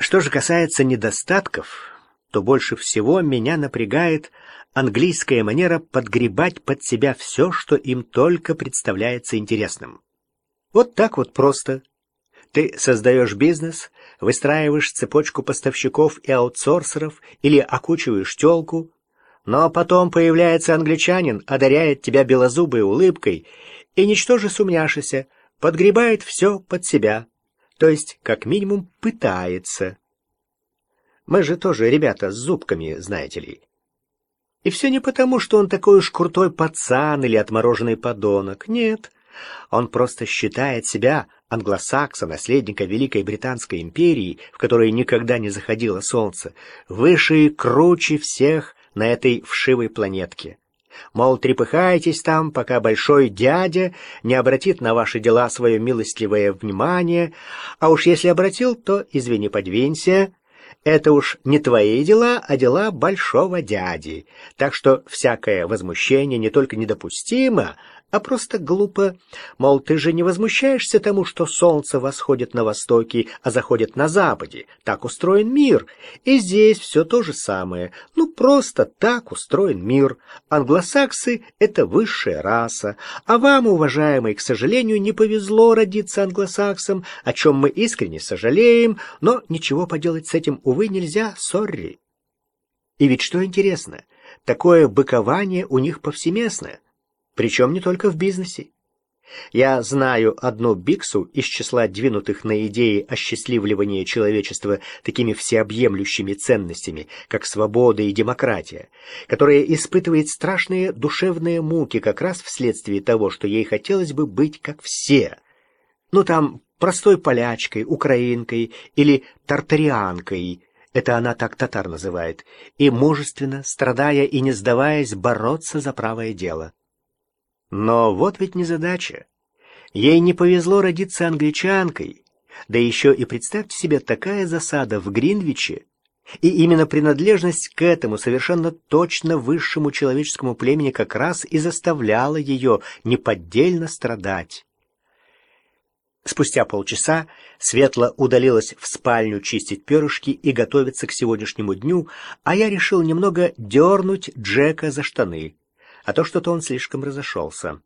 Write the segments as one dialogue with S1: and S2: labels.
S1: Что же касается недостатков, то больше всего меня напрягает английская манера подгребать под себя все, что им только представляется интересным. Вот так вот просто. Ты создаешь бизнес, выстраиваешь цепочку поставщиков и аутсорсеров или окучиваешь телку, но потом появляется англичанин, одаряет тебя белозубой улыбкой и, ничтоже сумняшися, подгребает все под себя, то есть, как минимум, пытается. Мы же тоже ребята с зубками, знаете ли. И все не потому, что он такой уж крутой пацан или отмороженный подонок. Нет, он просто считает себя англосакса, наследника Великой Британской империи, в которой никогда не заходило солнце, выше и круче всех на этой вшивой планетке. Мол, трепыхайтесь там, пока большой дядя не обратит на ваши дела свое милостливое внимание, а уж если обратил, то, извини, подвинься, это уж не твои дела, а дела большого дяди. Так что всякое возмущение не только недопустимо, а просто глупо. Мол, ты же не возмущаешься тому, что солнце восходит на востоке, а заходит на западе. Так устроен мир. И здесь все то же самое. Ну, просто так устроен мир. Англосаксы — это высшая раса. А вам, уважаемый, к сожалению, не повезло родиться англосаксам, о чем мы искренне сожалеем, но ничего поделать с этим, увы, нельзя, сорри. И ведь что интересно, такое быкование у них повсеместное. Причем не только в бизнесе. Я знаю одну биксу из числа двинутых на идеи осчастливливания человечества такими всеобъемлющими ценностями, как свобода и демократия, которая испытывает страшные душевные муки как раз вследствие того, что ей хотелось бы быть как все. Ну там простой полячкой, украинкой или тартарианкой, это она так татар называет, и мужественно, страдая и не сдаваясь, бороться за правое дело. Но вот ведь незадача. Ей не повезло родиться англичанкой, да еще и представьте себе такая засада в Гринвиче, и именно принадлежность к этому совершенно точно высшему человеческому племени как раз и заставляла ее неподдельно страдать. Спустя полчаса Светла удалилась в спальню чистить перышки и готовиться к сегодняшнему дню, а я решил немного дернуть Джека за штаны а то что-то он слишком разошелся.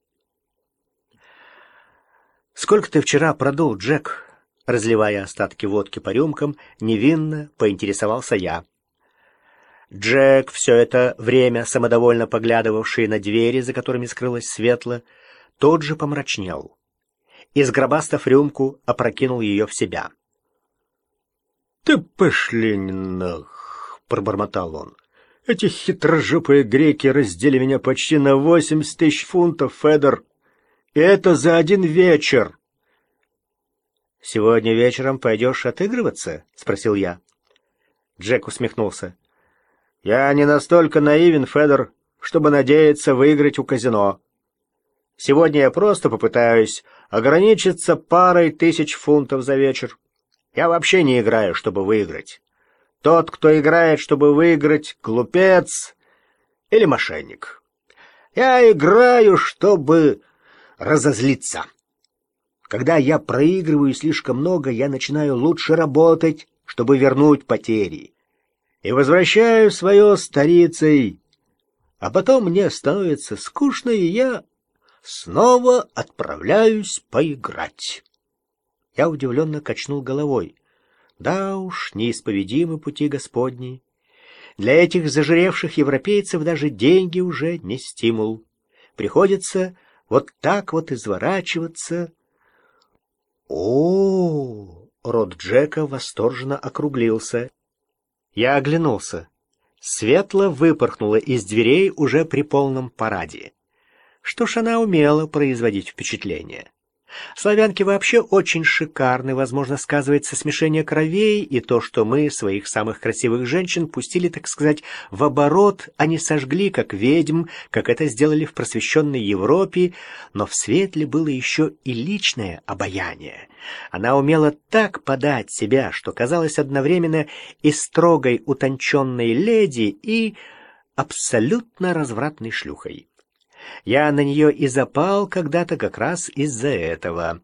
S1: «Сколько ты вчера продул, Джек?» Разливая остатки водки по рюмкам, невинно поинтересовался я. Джек, все это время самодовольно поглядывавший на двери, за которыми скрылась светло, тот же помрачнел. Из гробастав рюмку опрокинул ее в себя. «Ты пошли нах!» — пробормотал он. Эти хитрожопые греки раздели меня почти на восемьдесят тысяч фунтов, Федор. И это за один вечер. «Сегодня вечером пойдешь отыгрываться?» — спросил я. Джек усмехнулся. «Я не настолько наивен, Федор, чтобы надеяться выиграть у казино. Сегодня я просто попытаюсь ограничиться парой тысяч фунтов за вечер. Я вообще не играю, чтобы выиграть». Тот, кто играет, чтобы выиграть, глупец или мошенник. Я играю, чтобы разозлиться. Когда я проигрываю слишком много, я начинаю лучше работать, чтобы вернуть потери. И возвращаю свое старицей. А потом мне становится скучно, и я снова отправляюсь поиграть. Я удивленно качнул головой. Да уж, неисповедимы пути Господни. Для этих зажиревших европейцев даже деньги уже не стимул. Приходится вот так вот изворачиваться. О, рот Джека восторженно округлился. Я оглянулся. Светло выпорхнула из дверей уже при полном параде. Что ж она умела производить впечатление. Славянки вообще очень шикарны, возможно, сказывается смешение кровей и то, что мы своих самых красивых женщин пустили, так сказать, в оборот, а не сожгли, как ведьм, как это сделали в просвещенной Европе, но в Светле было еще и личное обаяние. Она умела так подать себя, что казалось одновременно и строгой утонченной леди, и абсолютно развратной шлюхой. Я на нее и запал когда-то как раз из-за этого.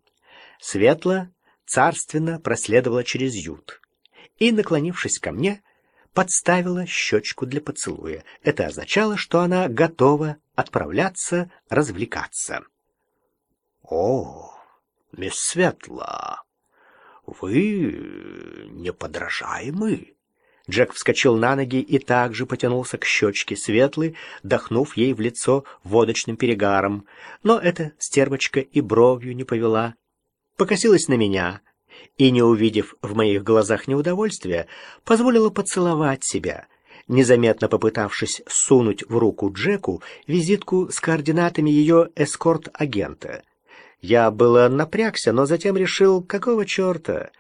S1: Светло, царственно проследовала через ют. и, наклонившись ко мне, подставила щечку для поцелуя. Это означало, что она готова отправляться развлекаться. — О, мисс Светла, вы неподражаемы! Джек вскочил на ноги и также потянулся к щечке Светлы, дохнув ей в лицо водочным перегаром. Но эта стервочка и бровью не повела. Покосилась на меня и, не увидев в моих глазах неудовольствия, позволила поцеловать себя, незаметно попытавшись сунуть в руку Джеку визитку с координатами ее эскорт-агента. Я было напрягся, но затем решил, какого черта...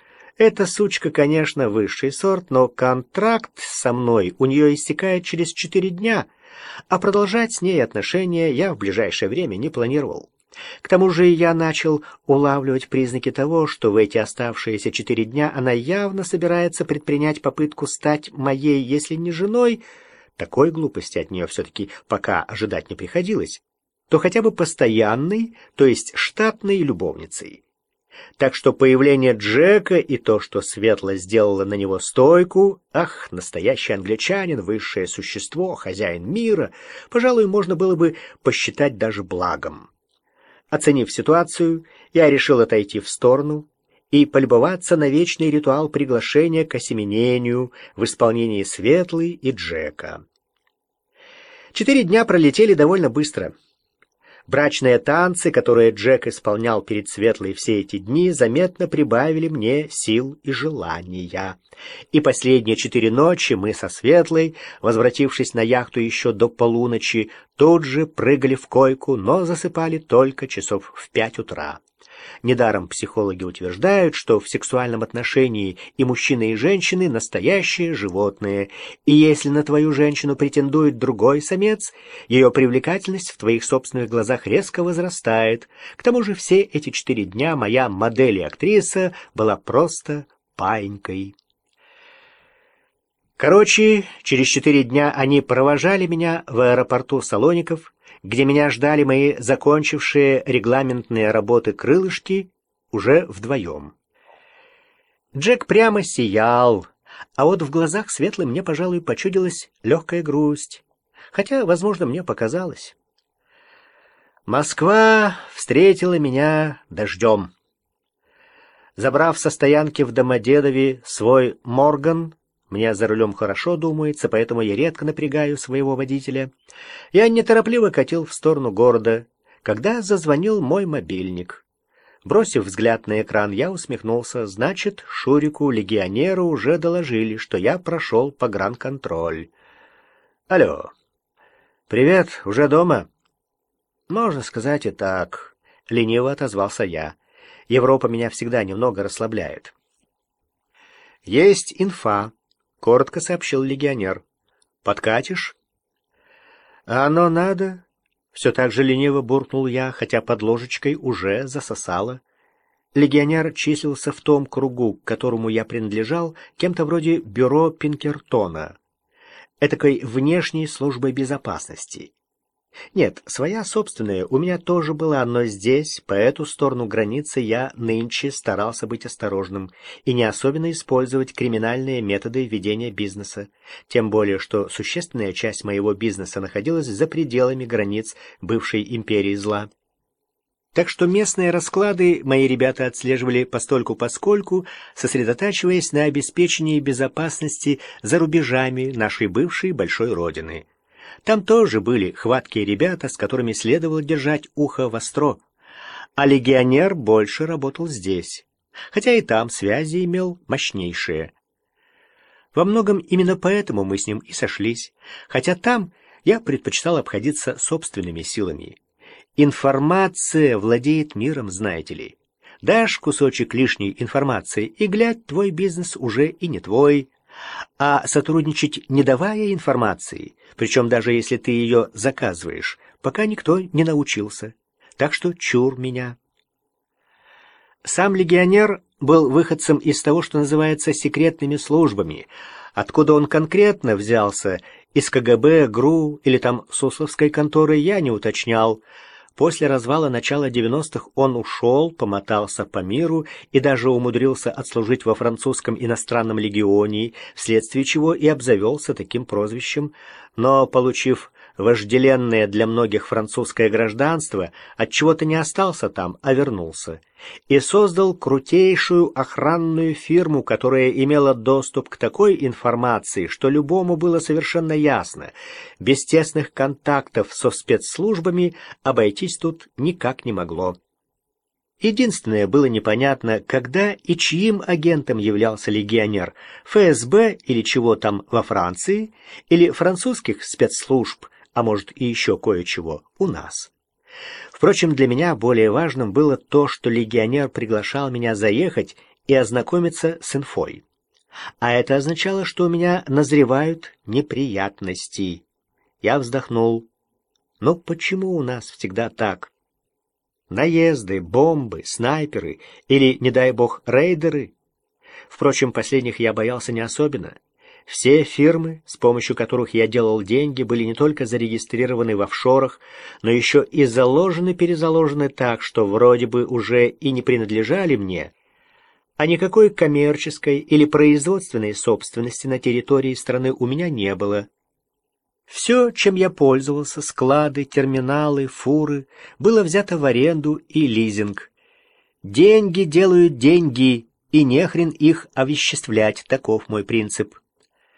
S1: Эта сучка, конечно, высший сорт, но контракт со мной у нее истекает через четыре дня, а продолжать с ней отношения я в ближайшее время не планировал. К тому же я начал улавливать признаки того, что в эти оставшиеся четыре дня она явно собирается предпринять попытку стать моей, если не женой, такой глупости от нее все-таки пока ожидать не приходилось, то хотя бы постоянной, то есть штатной любовницей. Так что появление Джека и то, что Светла сделала на него стойку, ах, настоящий англичанин, высшее существо, хозяин мира, пожалуй, можно было бы посчитать даже благом. Оценив ситуацию, я решил отойти в сторону и полюбоваться на вечный ритуал приглашения к осеменению в исполнении Светлы и Джека. Четыре дня пролетели довольно быстро — Брачные танцы, которые Джек исполнял перед Светлой все эти дни, заметно прибавили мне сил и желания. И последние четыре ночи мы со Светлой, возвратившись на яхту еще до полуночи, тут же прыгали в койку, но засыпали только часов в пять утра. Недаром психологи утверждают, что в сексуальном отношении и мужчины, и женщины – настоящие животные, и если на твою женщину претендует другой самец, ее привлекательность в твоих собственных глазах резко возрастает. К тому же все эти четыре дня моя модель и актриса была просто паинькой. Короче, через четыре дня они провожали меня в аэропорту Салоников, где меня ждали мои закончившие регламентные работы крылышки уже вдвоем. Джек прямо сиял, а вот в глазах светлой мне, пожалуй, почудилась легкая грусть, хотя, возможно, мне показалось. Москва встретила меня дождем. Забрав со стоянки в Домодедове свой «Морган», мне за рулем хорошо думается, поэтому я редко напрягаю своего водителя. Я неторопливо катил в сторону города, когда зазвонил мой мобильник. Бросив взгляд на экран, я усмехнулся. Значит, Шурику-легионеру уже доложили, что я прошел погранконтроль. Алло. Привет, уже дома? Можно сказать и так. Лениво отозвался я. Европа меня всегда немного расслабляет. Есть инфа, — коротко сообщил легионер. «Подкатишь?» «А оно надо?» — все так же лениво буркнул я, хотя под ложечкой уже засосало. Легионер числился в том кругу, к которому я принадлежал, кем-то вроде бюро Пинкертона, этакой внешней службой безопасности. Нет, своя собственная у меня тоже была, но здесь, по эту сторону границы, я нынче старался быть осторожным и не особенно использовать криминальные методы ведения бизнеса. Тем более, что существенная часть моего бизнеса находилась за пределами границ бывшей империи зла. Так что местные расклады мои ребята отслеживали постольку-поскольку, сосредотачиваясь на обеспечении безопасности за рубежами нашей бывшей большой родины. Там тоже были хваткие ребята, с которыми следовало держать ухо востро. А легионер больше работал здесь, хотя и там связи имел мощнейшие. Во многом именно поэтому мы с ним и сошлись, хотя там я предпочитал обходиться собственными силами. Информация владеет миром, знаете ли. Дашь кусочек лишней информации, и, глядь, твой бизнес уже и не твой, а сотрудничать не давая информации, причем даже если ты ее заказываешь, пока никто не научился. Так что чур меня. Сам легионер был выходцем из того, что называется секретными службами. Откуда он конкретно взялся, из КГБ, ГРУ или там Сусловской конторы, я не уточнял. После развала начала 90-х он ушел, помотался по миру и даже умудрился отслужить во французском иностранном легионе, вследствие чего и обзавелся таким прозвищем, но, получив вожделенное для многих французское гражданство, от чего то не остался там, а вернулся, и создал крутейшую охранную фирму, которая имела доступ к такой информации, что любому было совершенно ясно, без тесных контактов со спецслужбами обойтись тут никак не могло. Единственное было непонятно, когда и чьим агентом являлся легионер – ФСБ или чего там во Франции, или французских спецслужб – а может и еще кое-чего у нас. Впрочем, для меня более важным было то, что легионер приглашал меня заехать и ознакомиться с инфой. А это означало, что у меня назревают неприятности. Я вздохнул. Но почему у нас всегда так? Наезды, бомбы, снайперы или, не дай бог, рейдеры? Впрочем, последних я боялся не особенно — все фирмы, с помощью которых я делал деньги, были не только зарегистрированы в офшорах, но еще и заложены-перезаложены так, что вроде бы уже и не принадлежали мне, а никакой коммерческой или производственной собственности на территории страны у меня не было. Все, чем я пользовался, склады, терминалы, фуры, было взято в аренду и лизинг. Деньги делают деньги, и нехрен их овеществлять, таков мой принцип.